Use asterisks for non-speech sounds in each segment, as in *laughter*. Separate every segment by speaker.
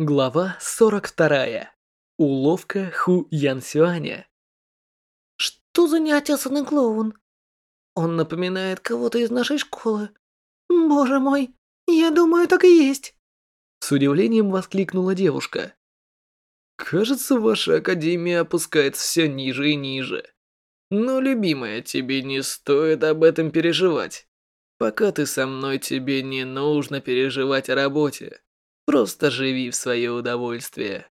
Speaker 1: Глава 42. Уловка Ху Ян Сюаня.
Speaker 2: Что за неотесанный клоун? Он напоминает кого-то из нашей школы. Боже мой, я думаю, так и есть.
Speaker 1: С удивлением воскликнула девушка. Кажется, ваша академия опускается все ниже и ниже. Но, любимая, тебе не стоит об этом переживать. Пока ты со мной, тебе не нужно переживать о работе. Просто живи в свое удовольствие.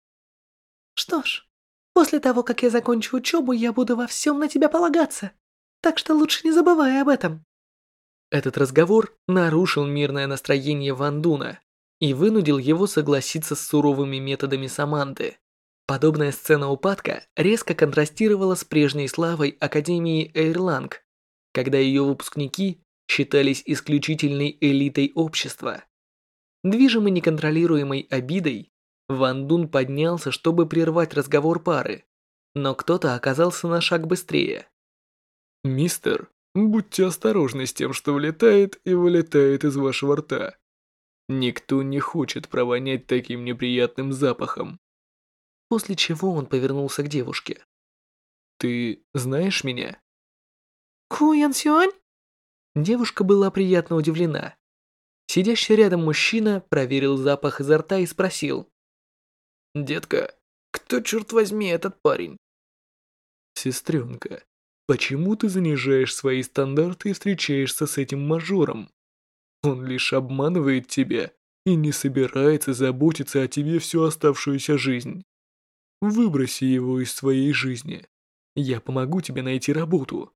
Speaker 2: Что ж, после того, как я закончу учебу, я буду во всем на тебя полагаться. Так что лучше не забывай об этом.
Speaker 1: Этот разговор нарушил мирное настроение Ван Дуна и вынудил его согласиться с суровыми методами Саманты. Подобная сцена упадка резко контрастировала с прежней славой Академии Эйрланг, когда ее выпускники считались исключительной элитой общества. Движимый неконтролируемой обидой, Ван Дун поднялся, чтобы прервать разговор пары, но кто-то оказался на шаг быстрее. «Мистер, будьте осторожны с тем, что влетает и вылетает из вашего рта. Никто не хочет провонять таким неприятным запахом». После чего он повернулся к девушке. «Ты знаешь меня?»
Speaker 2: Ку Ян Сюань?
Speaker 1: Девушка была приятно удивлена. Сидящий рядом мужчина проверил запах изо рта и спросил. «Детка, кто, черт возьми, этот парень?» «Сестренка, почему ты занижаешь свои стандарты и встречаешься с этим мажором? Он лишь обманывает тебя и не собирается заботиться о тебе всю оставшуюся жизнь. Выброси его из своей жизни. Я помогу тебе найти работу»,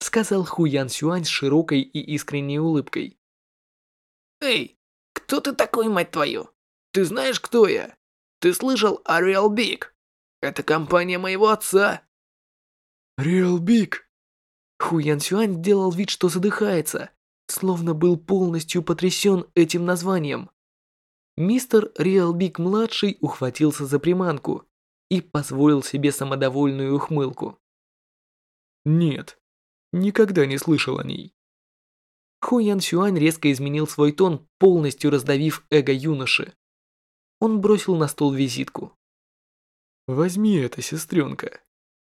Speaker 1: сказал Хуян Сюань с широкой и искренней улыбкой.
Speaker 3: Эй, кто ты такой, мать твою? Ты знаешь, кто я? Ты слышал о Real Big? Это компания моего отца.
Speaker 1: Real Big? Ху Ян Сюань делал вид, что задыхается, словно был полностью потрясен этим названием. Мистер Real Big младший ухватился за приманку и позволил себе самодовольную ухмылку. Нет, никогда не слышал о ней. Ху Ян Сюань резко изменил свой тон, полностью раздавив эго юноши. Он бросил на стол визитку. «Возьми это, сестренка,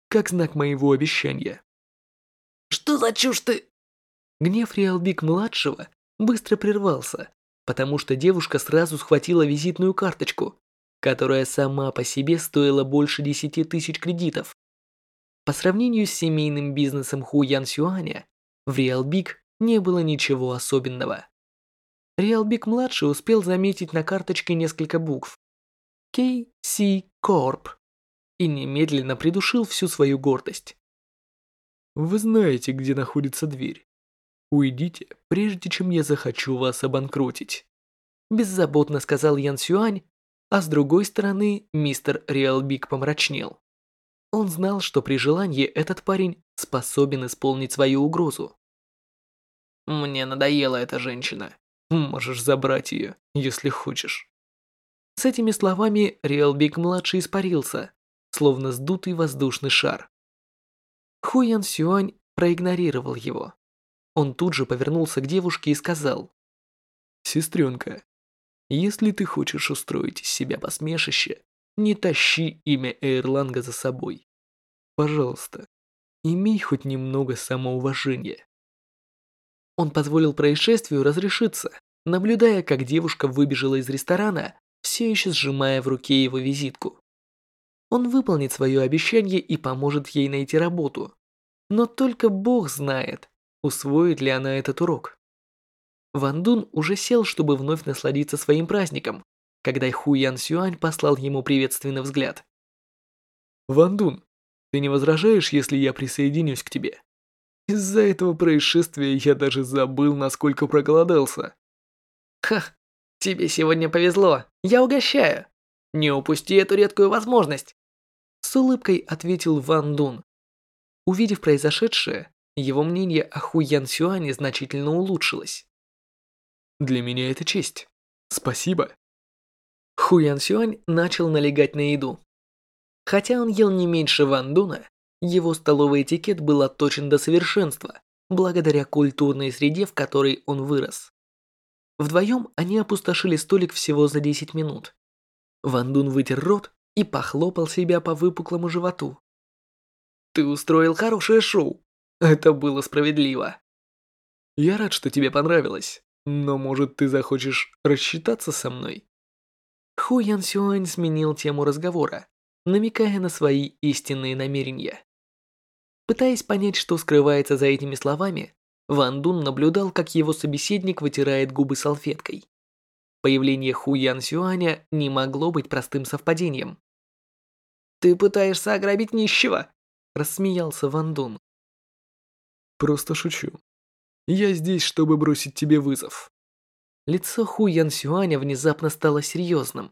Speaker 1: как знак моего обещания».
Speaker 3: «Что за чушь ты...»
Speaker 1: Гнев Реалбик-младшего быстро прервался, потому что девушка сразу схватила визитную карточку, которая сама по себе стоила больше 10 тысяч кредитов. По сравнению с семейным бизнесом Ху Ян Сюаня, в Реалбик не было ничего особенного. Реалбик-младший успел заметить на карточке несколько букв. KC Corp и немедленно придушил всю свою гордость. Вы знаете, где находится дверь. Уйдите, прежде чем я захочу вас обанкротить. Беззаботно сказал Ян Сюань, а с другой стороны мистер Реалбик помрачнел. Он знал, что при желании этот парень способен исполнить свою угрозу. Мне надоела эта женщина. Можешь забрать ее, если хочешь. С этими словами Риэлбик-младший испарился, словно сдутый воздушный шар. Хуян Сюань проигнорировал его. Он тут же повернулся к девушке и сказал. «Сестренка, если ты хочешь устроить из себя посмешище, не тащи имя Эйрланга за собой. Пожалуйста, имей хоть немного самоуважения». Он позволил происшествию разрешиться, наблюдая, как девушка выбежала из ресторана, все еще сжимая в руке его визитку. Он выполнит свое обещание и поможет ей найти работу. Но только Бог знает, усвоит ли она этот урок. Ван Дун уже сел, чтобы вновь насладиться своим праздником, когда Ху Ян Сюань послал ему приветственный взгляд. «Ван Дун, ты не возражаешь, если я присоединюсь к тебе?» Из-за этого происшествия я даже забыл, насколько проголодался.
Speaker 2: Ха, тебе сегодня повезло. Я угощаю. Не упусти эту редкую возможность.
Speaker 1: С улыбкой ответил Ван Дун. Увидев произошедшее, его мнение о Ху Ян Сюане значительно улучшилось. Для меня это честь. Спасибо. Ху Ян Сюань начал налегать на еду. Хотя он ел не меньше Ван Дуна, его столовый этикет был отточен до совершенства, благодаря культурной среде, в которой он вырос. Вдвоем они опустошили столик всего за 10 минут. Ван Дун вытер рот и похлопал себя по выпуклому животу. Ты устроил хорошее шоу. Это было справедливо. Я рад, что тебе понравилось, но может ты захочешь рассчитаться со мной? Ху Ян Сюань сменил тему разговора, намекая на свои истинные намерения. Пытаясь понять, что скрывается за этими словами, Ван Дун наблюдал, как его собеседник вытирает губы салфеткой. Появление Ху Ян Сюаня не могло быть простым совпадением. «Ты пытаешься ограбить нищего?» – рассмеялся Ван Дун.
Speaker 4: «Просто шучу. Я здесь, чтобы бросить тебе вызов».
Speaker 1: Лицо Ху Ян Сюаня внезапно стало серьезным.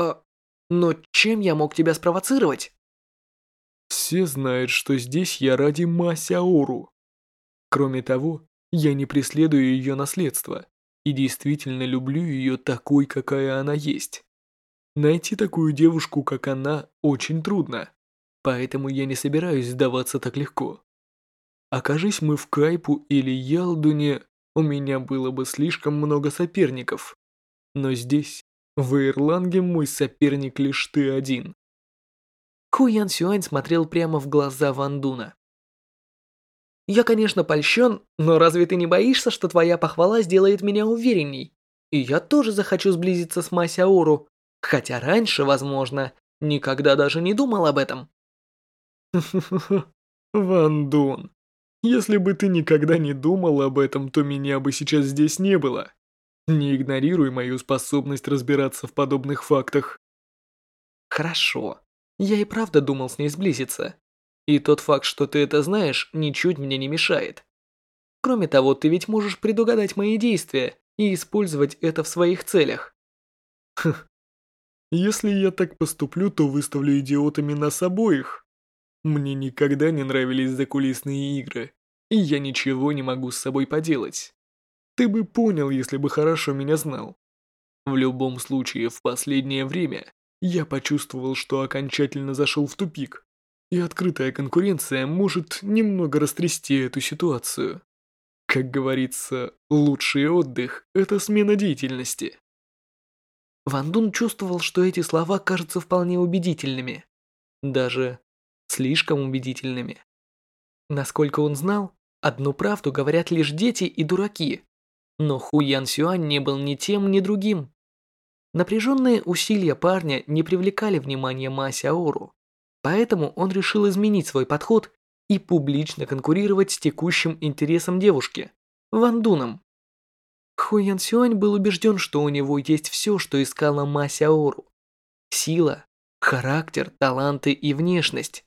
Speaker 1: «А, но чем я мог тебя спровоцировать?»
Speaker 4: «Все знают, что здесь я ради Ма Сяору. Кроме того, я не преследую ее наследство и действительно люблю ее такой, какая она есть. Найти такую девушку, как она, очень трудно, поэтому я не собираюсь сдаваться так легко. Окажись мы в Кайпу или Ялдуне, у меня было бы слишком много соперников. Но здесь, в Ирланге, мой соперник лишь ты один.
Speaker 1: Ку Ян Сюань смотрел прямо в глаза Ван Дуна. Я, конечно, польщен, но разве ты не боишься, что твоя похвала сделает меня уверенней? И я тоже захочу сблизиться с Масяору, хотя раньше, возможно, никогда даже не думал об этом. *laughs*
Speaker 4: Ван Дун, если бы ты никогда не думал об этом, то меня бы сейчас здесь не было. Не игнорируй мою способность разбираться в подобных фактах.
Speaker 1: Хорошо. Я и правда думал с ней сблизиться. И тот факт, что ты это знаешь, ничуть мне не мешает. Кроме того, ты ведь можешь предугадать мои действия и использовать это в своих целях.
Speaker 4: Хм. Если я так поступлю, то выставлю идиотами нас обоих. Мне никогда не нравились закулисные игры, и я ничего не могу с собой поделать. Ты бы понял, если бы хорошо меня знал. В любом случае, в последнее время я почувствовал, что окончательно зашел в тупик и открытая конкуренция может немного растрясти эту ситуацию. Как говорится, лучший отдых – это смена деятельности.
Speaker 1: Ван Дун чувствовал, что эти слова кажутся вполне убедительными. Даже слишком убедительными. Насколько он знал, одну правду говорят лишь дети и дураки. Но Ху Ян Сюань не был ни тем, ни другим. Напряженные усилия парня не привлекали внимания Ма Сяору. Поэтому он решил изменить свой подход и публично конкурировать с текущим интересом девушки – Ван Дуном. Ху Ян Сюань был убежден, что у него есть все, что искала Ма Сяору. Сила, характер, таланты и внешность.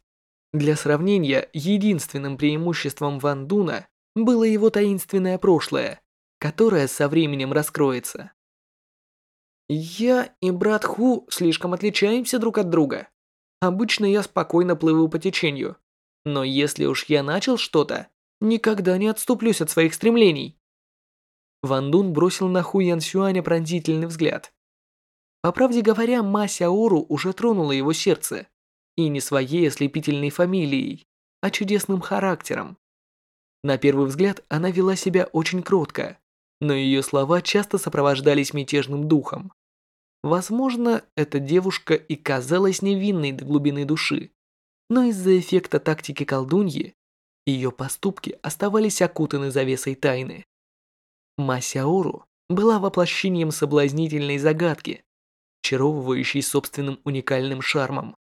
Speaker 1: Для сравнения, единственным преимуществом Ван Дуна было его таинственное прошлое, которое со временем раскроется. «Я и брат Ху слишком отличаемся друг от друга», Обычно я спокойно плыву по течению. Но если уж я начал что-то, никогда не отступлюсь от своих стремлений. Ван Дун бросил на Ху Ян Сюаня пронзительный взгляд. По правде говоря, Ма Сяору уже тронула его сердце. И не своей ослепительной фамилией, а чудесным характером. На первый взгляд она вела себя очень кротко, но ее слова часто сопровождались мятежным духом. Возможно, эта девушка и казалась невинной до глубины души, но из-за эффекта тактики колдуньи ее поступки оставались окутаны завесой тайны. Масяору была воплощением соблазнительной загадки, чаровывающей собственным уникальным шармом.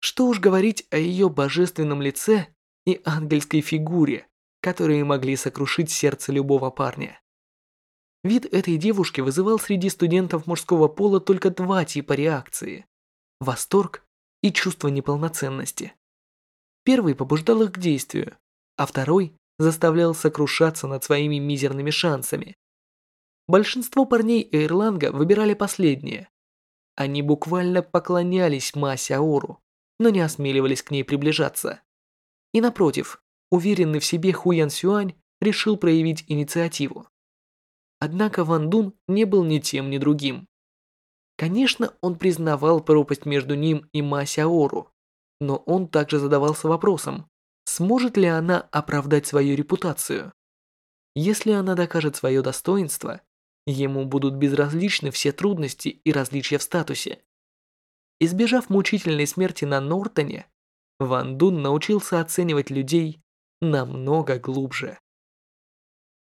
Speaker 1: Что уж говорить о ее божественном лице и ангельской фигуре, которые могли сокрушить сердце любого парня. Вид этой девушки вызывал среди студентов мужского пола только два типа реакции – восторг и чувство неполноценности. Первый побуждал их к действию, а второй заставлял сокрушаться над своими мизерными шансами. Большинство парней Эйрланга выбирали последнее. Они буквально поклонялись Ма Сяору, но не осмеливались к ней приближаться. И напротив, уверенный в себе Хуян Сюань решил проявить инициативу. Однако Ван Дун не был ни тем, ни другим. Конечно, он признавал пропасть между ним и Ма Сяору, но он также задавался вопросом, сможет ли она оправдать свою репутацию. Если она докажет свое достоинство, ему будут безразличны все трудности и различия в статусе. Избежав мучительной смерти на Нортоне, Ван Дун научился оценивать людей намного глубже.